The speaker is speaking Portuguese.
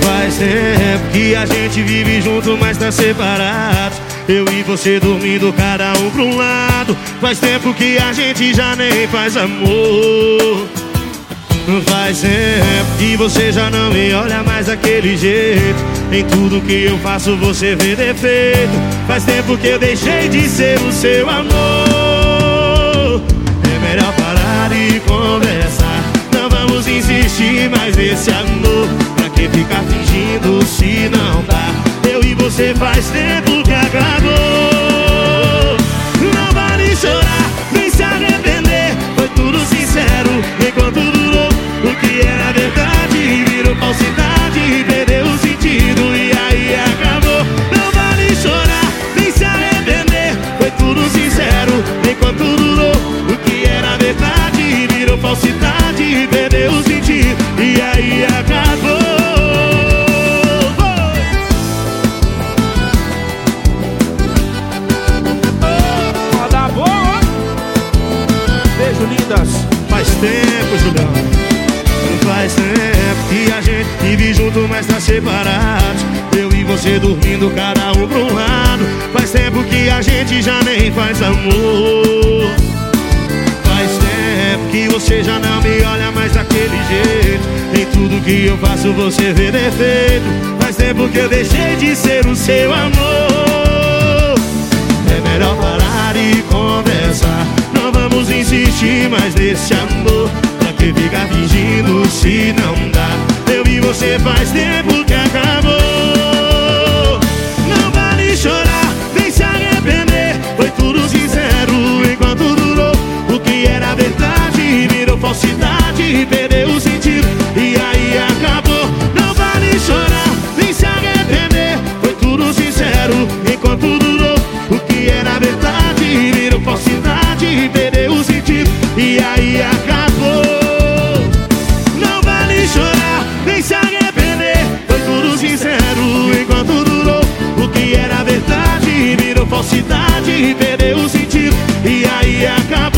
Faz tempo que a gente vive junto, mas tá separado. Eu e você dormindo, cada um pra um lado. Faz tempo que a gente já nem faz amor. Faz tempo que você já não me olha mais daquele jeito. Em tudo que eu faço você vê defeito. Faz tempo que eu deixei de ser o seu amor. É melhor parar e conversar. Não vamos insistir mais nesse amor. Ficar fingindo se não dá? Eu e você faz tempo que Lindas. Faz tempo, Julião. Faz tempo que a gente vive junto, mas tá separado. Eu e você dormindo, cada um um lado. Faz tempo que a gente já nem faz amor. Faz tempo que você já não me olha mais daquele jeito. Em tudo que eu faço, você vê defeito. Faz tempo que eu deixei de ser o seu amor. Que ficar fingindo se não dá? Eu e você faz tempo virou falsidade,